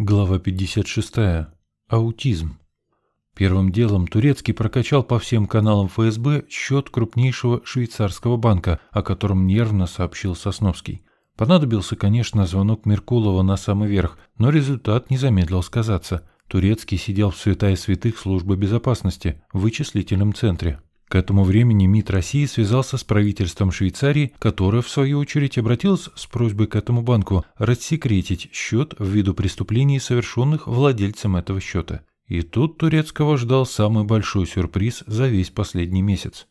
Глава 56. Аутизм. Первым делом Турецкий прокачал по всем каналам ФСБ счет крупнейшего швейцарского банка, о котором нервно сообщил Сосновский. Понадобился, конечно, звонок Меркулова на самый верх, но результат не замедлил сказаться. Турецкий сидел в святая святых службы безопасности в вычислительном центре. К этому времени МИД России связался с правительством Швейцарии, которое, в свою очередь, обратилось с просьбой к этому банку рассекретить счет ввиду преступлений, совершенных владельцем этого счета. И тут Турецкого ждал самый большой сюрприз за весь последний месяц.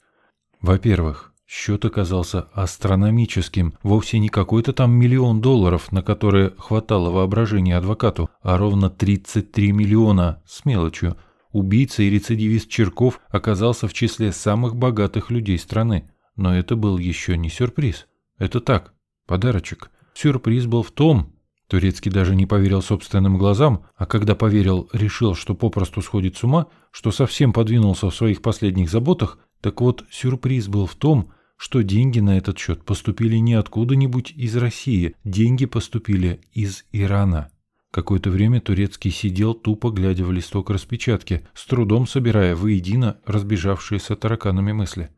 Во-первых, счет оказался астрономическим, вовсе не какой-то там миллион долларов, на которые хватало воображения адвокату, а ровно 33 миллиона с мелочью – Убийца и рецидивист Черков оказался в числе самых богатых людей страны. Но это был еще не сюрприз. Это так, подарочек. Сюрприз был в том, Турецкий даже не поверил собственным глазам, а когда поверил, решил, что попросту сходит с ума, что совсем подвинулся в своих последних заботах, так вот сюрприз был в том, что деньги на этот счет поступили не откуда-нибудь из России, деньги поступили из Ирана. Какое-то время Турецкий сидел, тупо глядя в листок распечатки, с трудом собирая воедино разбежавшиеся тараканами мысли.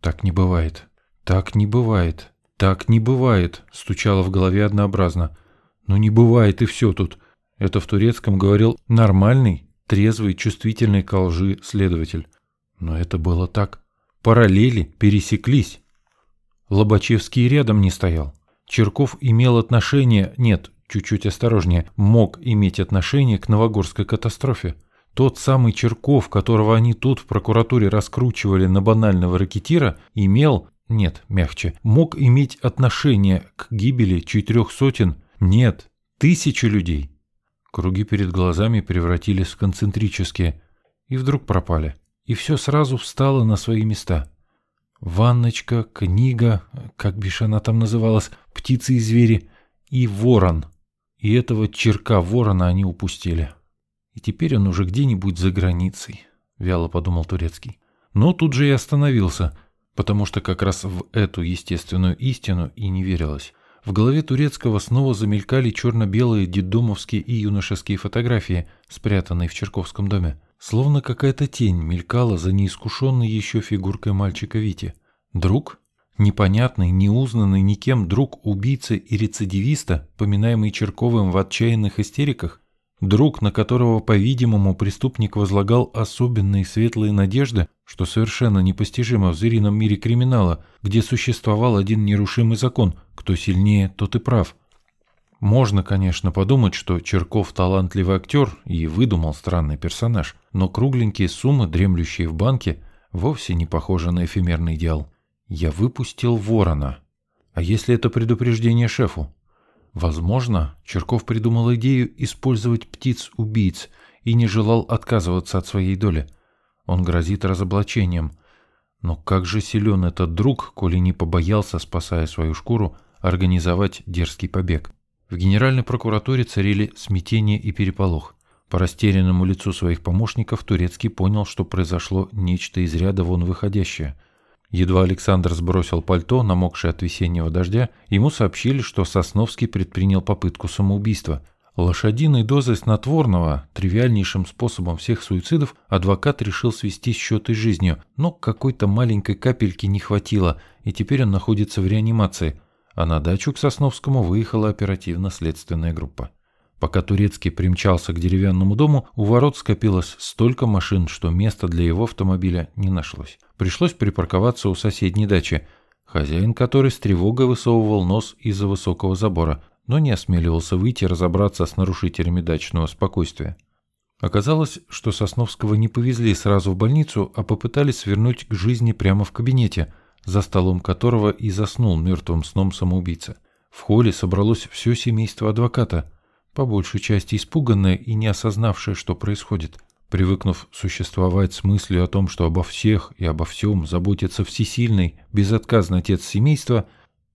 «Так не бывает. Так не бывает. Так не бывает», — стучало в голове однообразно. «Ну не бывает и все тут». Это в турецком говорил нормальный, трезвый, чувствительный к лжи следователь. Но это было так. Параллели пересеклись. Лобачевский рядом не стоял. Черков имел отношение, нет, чуть-чуть осторожнее, мог иметь отношение к Новогорской катастрофе. Тот самый Черков, которого они тут в прокуратуре раскручивали на банального ракетира, имел, нет, мягче, мог иметь отношение к гибели четырех сотен, нет, тысячи людей. Круги перед глазами превратились в концентрические и вдруг пропали. И все сразу встало на свои места. Ванночка, книга, как бишь она там называлась, птицы и звери, и ворон — и этого черка ворона они упустили. И теперь он уже где-нибудь за границей, вяло подумал Турецкий. Но тут же и остановился, потому что как раз в эту естественную истину и не верилось. В голове Турецкого снова замелькали черно-белые дедомовские и юношеские фотографии, спрятанные в Черковском доме. Словно какая-то тень мелькала за неискушенной еще фигуркой мальчика Вити. Друг? Непонятный, неузнанный никем друг убийцы и рецидивиста, поминаемый Черковым в отчаянных истериках, друг, на которого, по-видимому, преступник возлагал особенные светлые надежды, что совершенно непостижимо в зверином мире криминала, где существовал один нерушимый закон – кто сильнее, тот и прав. Можно, конечно, подумать, что Черков талантливый актер и выдумал странный персонаж, но кругленькие суммы, дремлющие в банке, вовсе не похожи на эфемерный идеал. Я выпустил ворона. А если это предупреждение шефу? Возможно, Черков придумал идею использовать птиц-убийц и не желал отказываться от своей доли. Он грозит разоблачением. Но как же силен этот друг, коли не побоялся, спасая свою шкуру, организовать дерзкий побег? В Генеральной прокуратуре царили смятение и переполох. По растерянному лицу своих помощников Турецкий понял, что произошло нечто из ряда вон выходящее – Едва Александр сбросил пальто, намокшее от весеннего дождя, ему сообщили, что Сосновский предпринял попытку самоубийства. Лошадиной дозой снотворного, тривиальнейшим способом всех суицидов, адвокат решил свести счеты с жизнью, но какой-то маленькой капельки не хватило, и теперь он находится в реанимации, а на дачу к Сосновскому выехала оперативно-следственная группа. Пока Турецкий примчался к деревянному дому, у ворот скопилось столько машин, что места для его автомобиля не нашлось. Пришлось припарковаться у соседней дачи, хозяин которой с тревогой высовывал нос из-за высокого забора, но не осмеливался выйти разобраться с нарушителями дачного спокойствия. Оказалось, что Сосновского не повезли сразу в больницу, а попытались свернуть к жизни прямо в кабинете, за столом которого и заснул мертвым сном самоубийца. В холле собралось все семейство адвоката – по большей части испуганная и не осознавшая, что происходит. Привыкнув существовать с мыслью о том, что обо всех и обо всем заботится всесильный, безотказный отец семейства,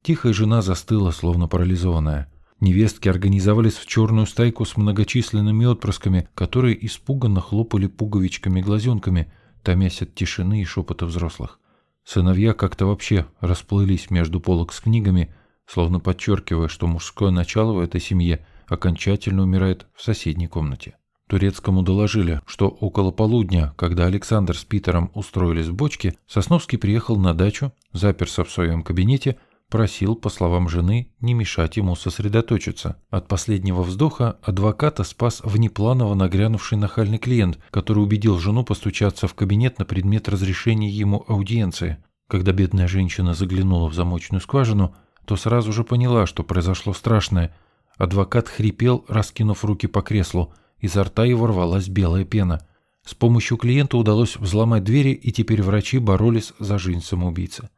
тихая жена застыла, словно парализованная. Невестки организовались в черную стайку с многочисленными отпрысками, которые испуганно хлопали пуговичками-глазенками, томясь от тишины и шепота взрослых. Сыновья как-то вообще расплылись между полок с книгами, словно подчеркивая, что мужское начало в этой семье – окончательно умирает в соседней комнате. Турецкому доложили, что около полудня, когда Александр с Питером устроились в бочке, Сосновский приехал на дачу, заперся в своем кабинете, просил, по словам жены, не мешать ему сосредоточиться. От последнего вздоха адвоката спас внепланово нагрянувший нахальный клиент, который убедил жену постучаться в кабинет на предмет разрешения ему аудиенции. Когда бедная женщина заглянула в замочную скважину, то сразу же поняла, что произошло страшное. Адвокат хрипел, раскинув руки по креслу – Изо рта его рвалась белая пена. С помощью клиента удалось взломать двери, и теперь врачи боролись за жизнь самоубийцы.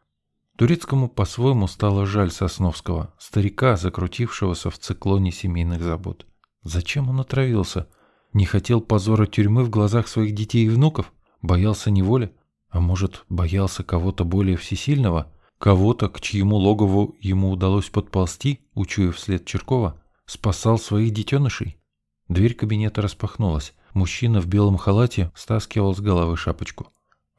Турецкому по-своему стало жаль Сосновского, старика, закрутившегося в циклоне семейных забот. Зачем он отравился? Не хотел позора тюрьмы в глазах своих детей и внуков? Боялся неволи? А может, боялся кого-то более всесильного? Кого-то, к чьему логову ему удалось подползти, учуяв след Черкова? Спасал своих детенышей? Дверь кабинета распахнулась. Мужчина в белом халате стаскивал с головы шапочку.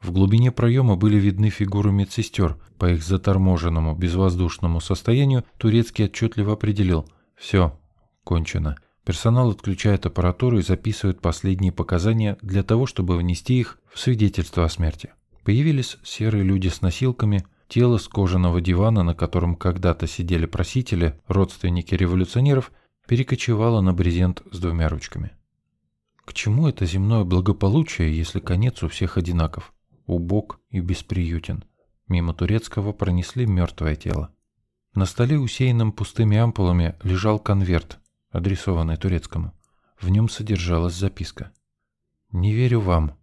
В глубине проема были видны фигуры медсестер. По их заторможенному, безвоздушному состоянию Турецкий отчетливо определил. Все, кончено. Персонал отключает аппаратуру и записывает последние показания для того, чтобы внести их в свидетельство о смерти. Появились серые люди с носилками, тело с кожаного дивана, на котором когда-то сидели просители, родственники революционеров – перекочевала на брезент с двумя ручками. К чему это земное благополучие, если конец у всех одинаков, убог и бесприютен? Мимо турецкого пронесли мертвое тело. На столе, усеянном пустыми ампулами, лежал конверт, адресованный турецкому. В нем содержалась записка. «Не верю вам,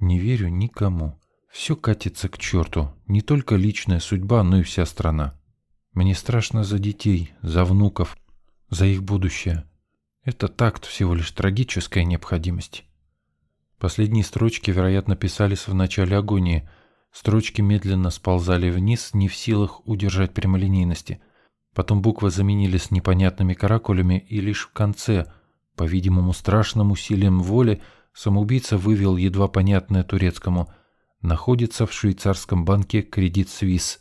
не верю никому. Все катится к черту, не только личная судьба, но и вся страна. Мне страшно за детей, за внуков, за их будущее. Это такт всего лишь трагическая необходимость. Последние строчки, вероятно, писались в начале агонии. Строчки медленно сползали вниз, не в силах удержать прямолинейности. Потом буквы заменились непонятными каракулями, и лишь в конце, по-видимому, страшным усилием воли, самоубийца вывел едва понятное турецкому «Находится в швейцарском банке Кредит Свис.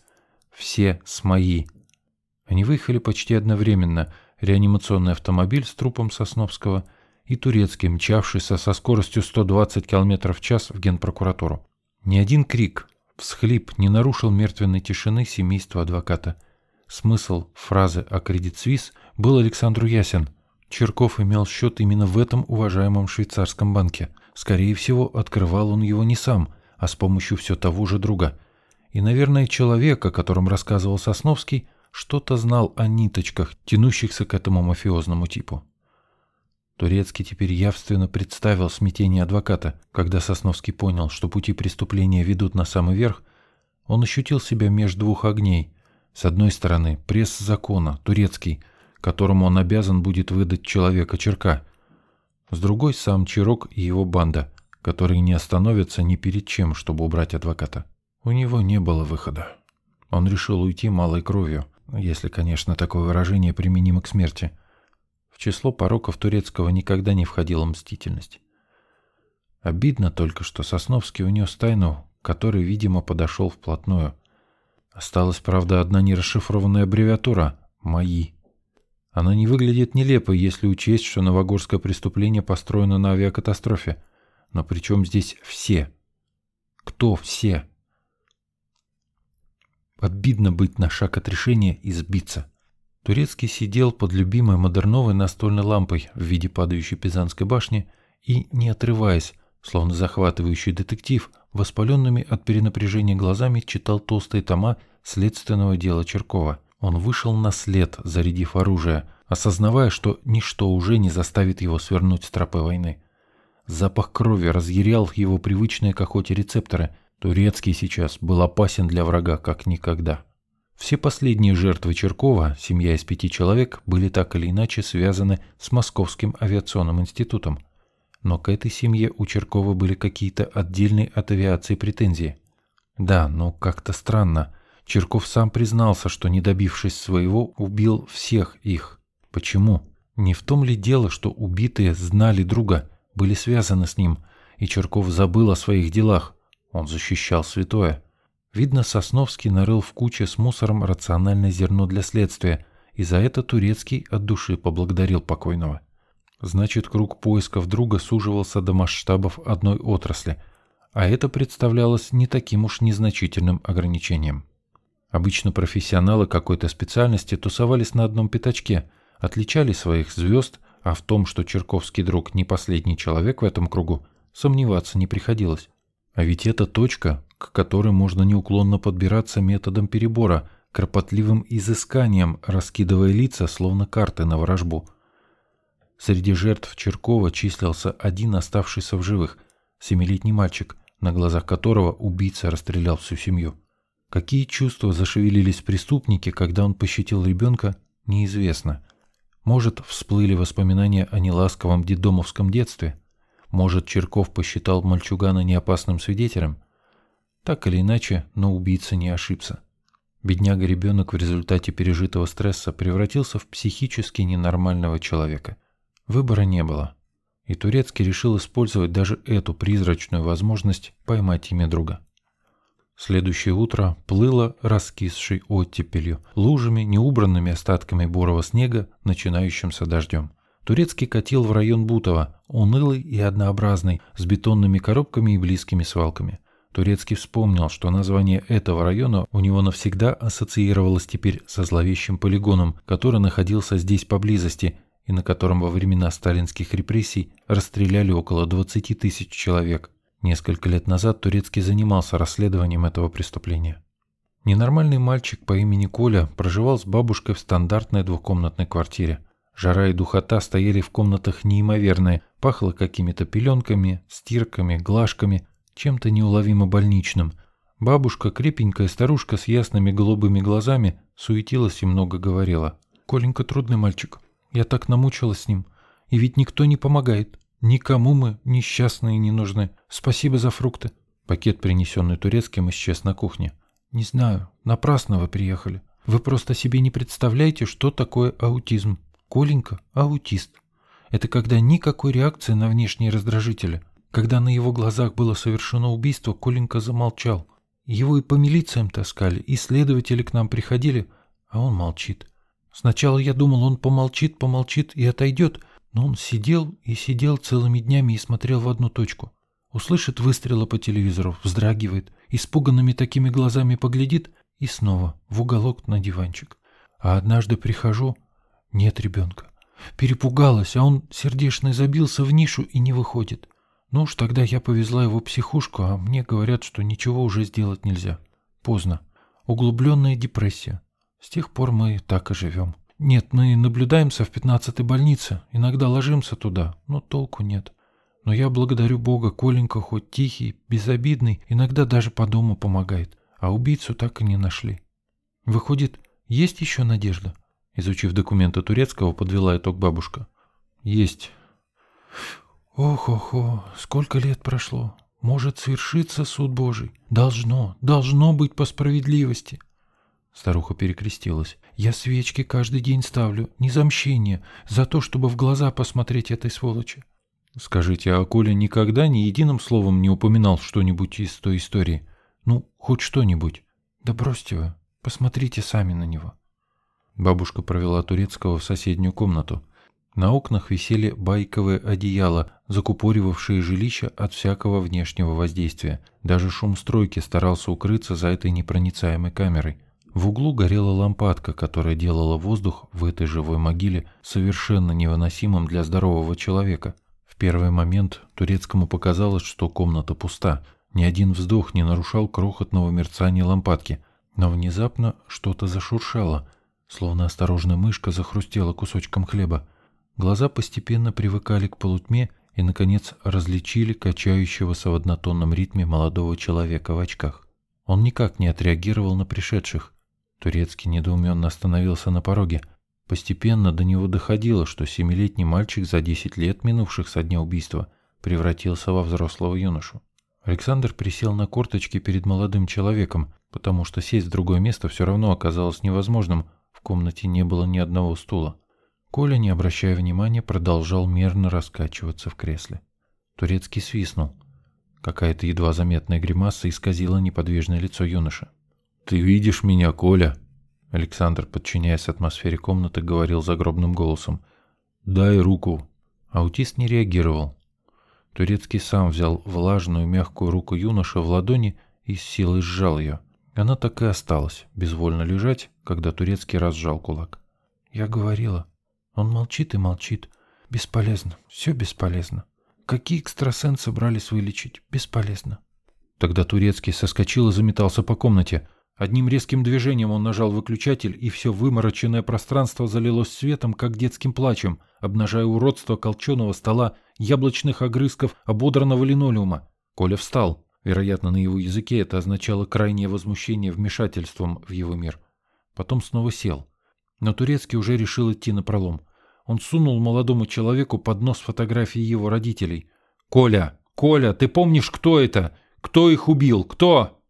Все с мои». Они выехали почти одновременно – реанимационный автомобиль с трупом Сосновского и турецкий, мчавшийся со скоростью 120 км в час в генпрокуратуру. Ни один крик, всхлип не нарушил мертвенной тишины семейства адвоката. Смысл фразы о кредит Свис был Александру ясен. Черков имел счет именно в этом уважаемом швейцарском банке. Скорее всего, открывал он его не сам, а с помощью все того же друга. И, наверное, человек, о котором рассказывал Сосновский, что-то знал о ниточках, тянущихся к этому мафиозному типу. Турецкий теперь явственно представил смятение адвоката, когда Сосновский понял, что пути преступления ведут на самый верх, он ощутил себя между двух огней. С одной стороны, пресс закона, турецкий, которому он обязан будет выдать человека Черка. С другой, сам Чирок и его банда, которые не остановятся ни перед чем, чтобы убрать адвоката. У него не было выхода. Он решил уйти малой кровью – если, конечно, такое выражение применимо к смерти. В число пороков турецкого никогда не входила мстительность. Обидно только, что Сосновский унес тайну, который, видимо, подошел вплотную. Осталась, правда, одна нерасшифрованная аббревиатура «МОИ». Она не выглядит нелепой, если учесть, что новогорское преступление построено на авиакатастрофе. Но при чем здесь все? Кто все? Обидно быть на шаг от решения и сбиться. Турецкий сидел под любимой модерновой настольной лампой в виде падающей Пизанской башни и, не отрываясь, словно захватывающий детектив, воспаленными от перенапряжения глазами читал толстые тома следственного дела Черкова. Он вышел на след, зарядив оружие, осознавая, что ничто уже не заставит его свернуть с тропы войны. Запах крови разъярял его привычные к охоте рецепторы – Турецкий сейчас был опасен для врага как никогда. Все последние жертвы Черкова, семья из пяти человек, были так или иначе связаны с Московским авиационным институтом. Но к этой семье у Черкова были какие-то отдельные от авиации претензии. Да, но как-то странно. Черков сам признался, что, не добившись своего, убил всех их. Почему? Не в том ли дело, что убитые знали друга, были связаны с ним, и Черков забыл о своих делах, он защищал святое. Видно, Сосновский нарыл в куче с мусором рациональное зерно для следствия и за это Турецкий от души поблагодарил покойного. Значит, круг поисков друга суживался до масштабов одной отрасли, а это представлялось не таким уж незначительным ограничением. Обычно профессионалы какой-то специальности тусовались на одном пятачке, отличали своих звезд, а в том, что Черковский друг не последний человек в этом кругу, сомневаться не приходилось. А ведь это точка, к которой можно неуклонно подбираться методом перебора, кропотливым изысканием, раскидывая лица, словно карты на ворожбу. Среди жертв Черкова числился один оставшийся в живых, семилетний мальчик, на глазах которого убийца расстрелял всю семью. Какие чувства зашевелились в преступнике, когда он пощадил ребенка, неизвестно. Может, всплыли воспоминания о неласковом дедомовском детстве? Может, Черков посчитал мальчугана неопасным свидетелем? Так или иначе, но убийца не ошибся. Бедняга-ребенок в результате пережитого стресса превратился в психически ненормального человека. Выбора не было. И Турецкий решил использовать даже эту призрачную возможность поймать имя друга. Следующее утро плыло раскисшей оттепелью, лужами, неубранными остатками бурого снега, начинающимся дождем. Турецкий катил в район Бутова, унылый и однообразный, с бетонными коробками и близкими свалками. Турецкий вспомнил, что название этого района у него навсегда ассоциировалось теперь со зловещим полигоном, который находился здесь поблизости и на котором во времена сталинских репрессий расстреляли около 20 тысяч человек. Несколько лет назад Турецкий занимался расследованием этого преступления. Ненормальный мальчик по имени Коля проживал с бабушкой в стандартной двухкомнатной квартире. Жара и духота стояли в комнатах неимоверные, пахло какими-то пеленками, стирками, глажками, чем-то неуловимо больничным. Бабушка, крепенькая старушка с ясными голубыми глазами, суетилась и много говорила. «Коленька трудный мальчик. Я так намучилась с ним. И ведь никто не помогает. Никому мы несчастные не нужны. Спасибо за фрукты. Пакет, принесенный турецким, исчез на кухне. Не знаю, напрасно вы приехали. Вы просто себе не представляете, что такое аутизм. Коленька – аутист. Это когда никакой реакции на внешние раздражители. Когда на его глазах было совершено убийство, Коленька замолчал. Его и по милициям таскали, и следователи к нам приходили, а он молчит. Сначала я думал, он помолчит, помолчит и отойдет, но он сидел и сидел целыми днями и смотрел в одну точку. Услышит выстрелы по телевизору, вздрагивает, испуганными такими глазами поглядит и снова в уголок на диванчик. А однажды прихожу, нет ребенка. Перепугалась, а он сердечно забился в нишу и не выходит. Ну уж тогда я повезла его в психушку, а мне говорят, что ничего уже сделать нельзя. Поздно. Углубленная депрессия. С тех пор мы так и живем. Нет, мы наблюдаемся в пятнадцатой больнице, иногда ложимся туда, но толку нет. Но я благодарю Бога, Коленька хоть тихий, безобидный, иногда даже по дому помогает, а убийцу так и не нашли. Выходит, есть еще надежда? Изучив документы турецкого, подвела итог бабушка. Есть. Ох-охо, сколько лет прошло. Может свершиться суд Божий. Должно, должно быть по справедливости. Старуха перекрестилась. «Я свечки каждый день ставлю, не за мщение, за то, чтобы в глаза посмотреть этой сволочи». «Скажите, а Коля никогда ни единым словом не упоминал что-нибудь из той истории? Ну, хоть что-нибудь?» «Да бросьте вы, посмотрите сами на него». Бабушка провела Турецкого в соседнюю комнату. На окнах висели байковые одеяла, закупоривавшие жилище от всякого внешнего воздействия. Даже шум стройки старался укрыться за этой непроницаемой камерой. В углу горела лампадка, которая делала воздух в этой живой могиле совершенно невыносимым для здорового человека. В первый момент турецкому показалось, что комната пуста. Ни один вздох не нарушал крохотного мерцания лампадки. Но внезапно что-то зашуршало, словно осторожная мышка захрустела кусочком хлеба. Глаза постепенно привыкали к полутьме и, наконец, различили качающегося в однотонном ритме молодого человека в очках. Он никак не отреагировал на пришедших. Турецкий недоуменно остановился на пороге. Постепенно до него доходило, что семилетний мальчик за десять лет, минувших со дня убийства, превратился во взрослого юношу. Александр присел на корточки перед молодым человеком, потому что сесть в другое место все равно оказалось невозможным, комнате не было ни одного стула. Коля, не обращая внимания, продолжал мерно раскачиваться в кресле. Турецкий свистнул. Какая-то едва заметная гримаса исказила неподвижное лицо юноши. «Ты видишь меня, Коля?» Александр, подчиняясь атмосфере комнаты, говорил загробным голосом. «Дай руку». Аутист не реагировал. Турецкий сам взял влажную мягкую руку юноши в ладони и с силой сжал ее. Она так и осталась, безвольно лежать, когда Турецкий разжал кулак. «Я говорила. Он молчит и молчит. Бесполезно. Все бесполезно. Какие экстрасенсы брались вылечить? Бесполезно». Тогда Турецкий соскочил и заметался по комнате. Одним резким движением он нажал выключатель, и все вымороченное пространство залилось светом, как детским плачем, обнажая уродство колченого стола, яблочных огрызков, ободранного линолеума. Коля встал. Вероятно, на его языке это означало крайнее возмущение вмешательством в его мир. Потом снова сел. Но Турецкий уже решил идти на пролом. Он сунул молодому человеку под нос фотографии его родителей. «Коля! Коля, ты помнишь, кто это? Кто их убил? Кто?»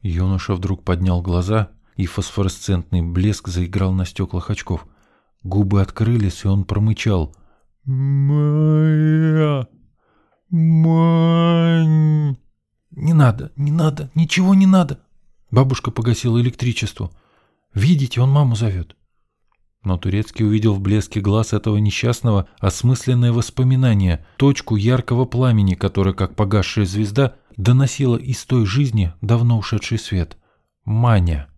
Юноша вдруг поднял глаза, и фосфоресцентный блеск заиграл на стеклах очков. Губы открылись, и он промычал. «Моя... Мань...» «Не надо, не надо, ничего не надо!» Бабушка погасила электричество. «Видите, он маму зовет». Но Турецкий увидел в блеске глаз этого несчастного осмысленное воспоминание, точку яркого пламени, которая, как погасшая звезда, доносила из той жизни давно ушедший свет. Маня.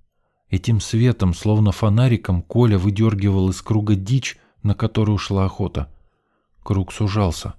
Этим светом, словно фонариком, Коля выдергивал из круга дичь, на которую ушла охота. Круг сужался.